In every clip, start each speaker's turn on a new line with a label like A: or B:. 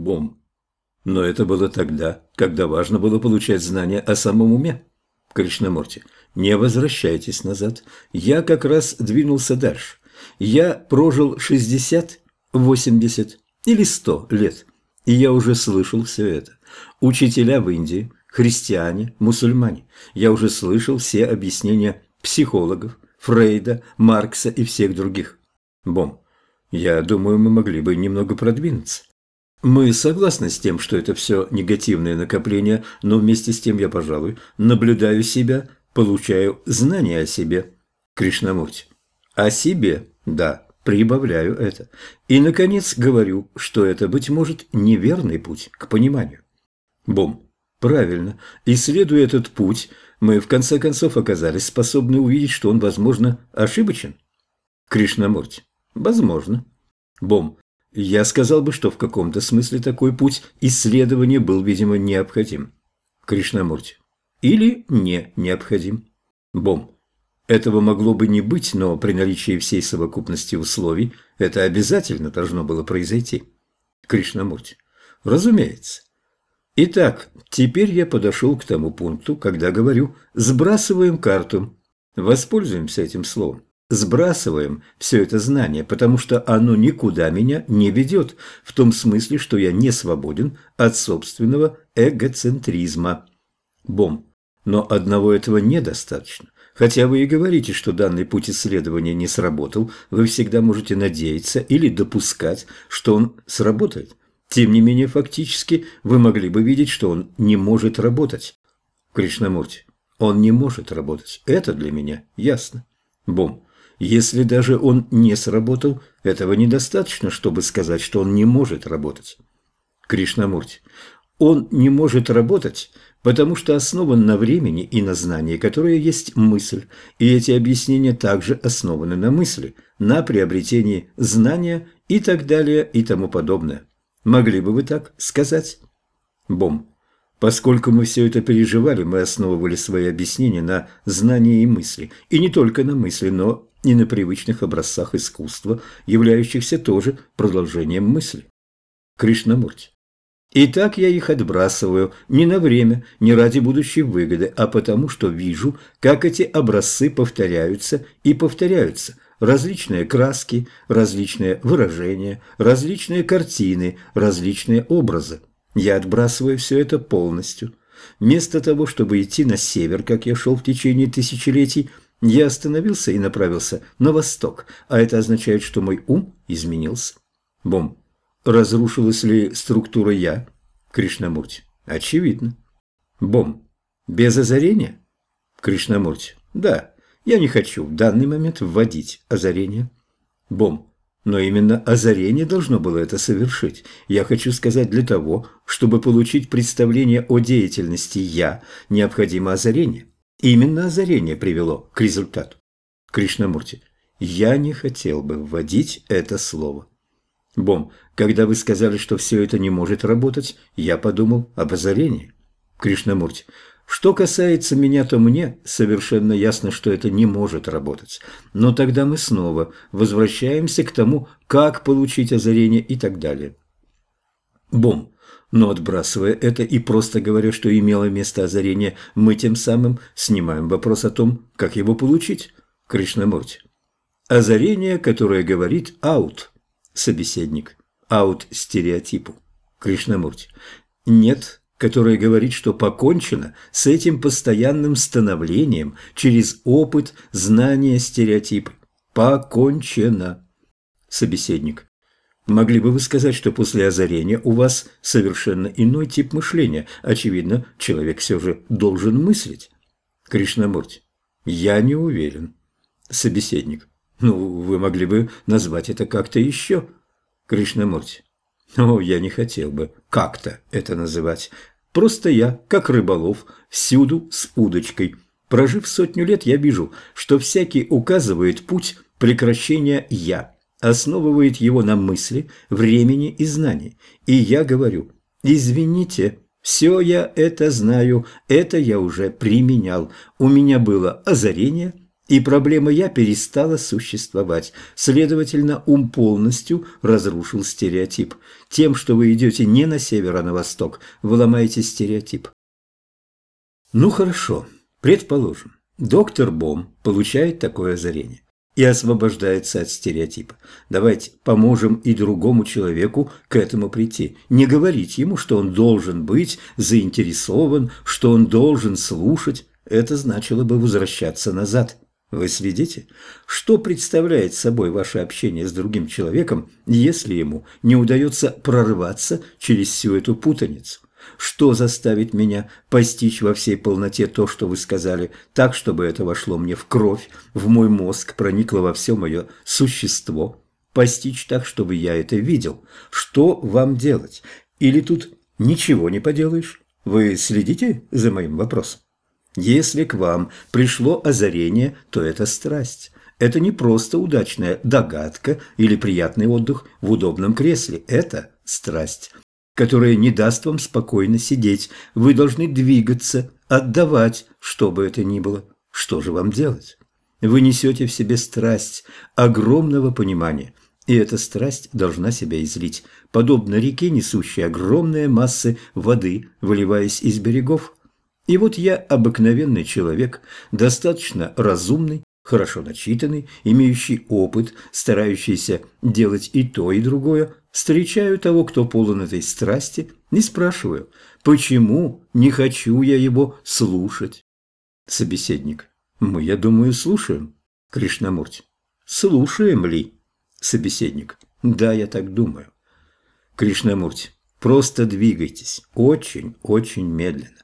A: Бом. Но это было тогда, когда важно было получать знания о самом уме. Кришнамурти, не возвращайтесь назад. Я как раз двинулся дальше. Я прожил 60, 80 или 100 лет, и я уже слышал все это. Учителя в Индии, христиане, мусульмане. Я уже слышал все объяснения психологов, Фрейда, Маркса и всех других. Бом, я думаю, мы могли бы немного продвинуться. Мы согласны с тем, что это все негативное накопление, но вместе с тем я, пожалуй, наблюдаю себя, получаю знания о себе. Кришнамурти. О себе, да, прибавляю это. И, наконец, говорю, что это, быть может, неверный путь к пониманию. Бом. Правильно. Исследуя этот путь, мы в конце концов оказались способны увидеть, что он, возможно, ошибочен. Кришнамурти. Возможно. Бом. Я сказал бы, что в каком-то смысле такой путь исследования был, видимо, необходим. Кришнамурти. Или не необходим. Бом. Этого могло бы не быть, но при наличии всей совокупности условий это обязательно должно было произойти. Кришнамурти. Разумеется. Итак, теперь я подошел к тому пункту, когда говорю «сбрасываем карту». Воспользуемся этим словом сбрасываем все это знание, потому что оно никуда меня не ведет, в том смысле, что я не свободен от собственного эгоцентризма. Бом. Но одного этого недостаточно. Хотя вы и говорите, что данный путь исследования не сработал, вы всегда можете надеяться или допускать, что он сработает. Тем не менее, фактически, вы могли бы видеть, что он не может работать. Кришнамурти, он не может работать. Это для меня ясно. Бом. Если даже он не сработал, этого недостаточно, чтобы сказать, что он не может работать. Кришнамурти. Он не может работать, потому что основан на времени и на знании, которое есть мысль, и эти объяснения также основаны на мысли, на приобретении знания и так далее и тому подобное. Могли бы вы так сказать? Бом. Поскольку мы все это переживали, мы основывали свои объяснения на знании и мысли, и не только на мысли, но и на привычных образцах искусства, являющихся тоже продолжением мысли. Кришнамурти. И так я их отбрасываю не на время, не ради будущей выгоды, а потому что вижу, как эти образцы повторяются и повторяются. Различные краски, различные выражения, различные картины, различные образы. Я отбрасываю все это полностью. Вместо того, чтобы идти на север, как я шел в течение тысячелетий, я остановился и направился на восток, а это означает, что мой ум изменился. Бом. Разрушилась ли структура «я»? Кришнамурти. Очевидно. Бом. Без озарения? Кришнамурти. Да. Я не хочу в данный момент вводить озарение. Бом. Но именно озарение должно было это совершить. Я хочу сказать, для того, чтобы получить представление о деятельности «я», необходимо озарение. Именно озарение привело к результату. Кришнамурти, я не хотел бы вводить это слово. Бом, когда вы сказали, что все это не может работать, я подумал об озарении. Кришнамурти, что касается меня, то мне совершенно ясно, что это не может работать. Но тогда мы снова возвращаемся к тому, как получить озарение и так далее. Бом, но отбрасывая это и просто говоря, что имело место озарение, мы тем самым снимаем вопрос о том, как его получить. Кришнамурти. Озарение, которое говорит «аут» – собеседник, «аут» – стереотипу. Кришнамурти. Нет, которое говорит, что покончено с этим постоянным становлением через опыт, знания, стереотипы. Покончено. Собеседник. Могли бы вы сказать, что после озарения у вас совершенно иной тип мышления? Очевидно, человек все же должен мыслить. Кришнамурти. Я не уверен. Собеседник. Ну, вы могли бы назвать это как-то еще. Кришнамурти. Ну, я не хотел бы как-то это называть. Просто я, как рыболов, всюду с удочкой. Прожив сотню лет, я вижу, что всякий указывает путь прекращения «я» основывает его на мысли, времени и знании. И я говорю, извините, все я это знаю, это я уже применял. У меня было озарение, и проблема «я» перестала существовать. Следовательно, ум полностью разрушил стереотип. Тем, что вы идете не на север, а на восток, вы ломаете стереотип. Ну хорошо, предположим, доктор Бом получает такое озарение и освобождается от стереотипа. Давайте поможем и другому человеку к этому прийти. Не говорить ему, что он должен быть заинтересован, что он должен слушать. Это значило бы возвращаться назад. Вы следите? Что представляет собой ваше общение с другим человеком, если ему не удается прорваться через всю эту путаницу? Что заставит меня постичь во всей полноте то, что вы сказали, так, чтобы это вошло мне в кровь, в мой мозг, проникло во все мое существо? Постичь так, чтобы я это видел. Что вам делать? Или тут ничего не поделаешь? Вы следите за моим вопросом? Если к вам пришло озарение, то это страсть. Это не просто удачная догадка или приятный отдых в удобном кресле. Это страсть, которая не даст вам спокойно сидеть. Вы должны двигаться, отдавать, что бы это ни было. Что же вам делать? Вы несете в себе страсть огромного понимания, и эта страсть должна себя излить, подобно реке, несущей огромные массы воды, выливаясь из берегов. И вот я обыкновенный человек, достаточно разумный, хорошо начитанный, имеющий опыт, старающийся делать и то, и другое, встречаю того, кто полон этой страсти, не спрашиваю, почему не хочу я его слушать. Собеседник. Мы, я думаю, слушаем. Кришнамурти. Слушаем ли? Собеседник. Да, я так думаю. Кришнамурти. Просто двигайтесь. Очень, очень медленно.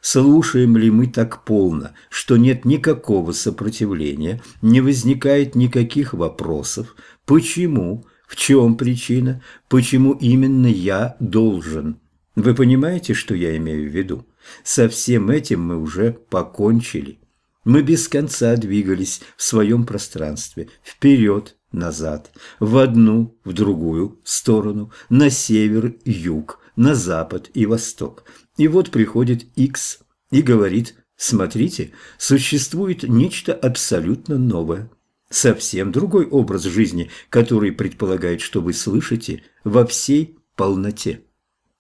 A: Слушаем ли мы так полно, что нет никакого сопротивления, не возникает никаких вопросов, почему, в чем причина, почему именно я должен? Вы понимаете, что я имею в виду? Со всем этим мы уже покончили. Мы без конца двигались в своем пространстве, вперед, назад, в одну, в другую сторону, на север, юг, на запад и восток. И вот приходит X и говорит, смотрите, существует нечто абсолютно новое. Совсем другой образ жизни, который предполагает, что вы слышите во всей полноте.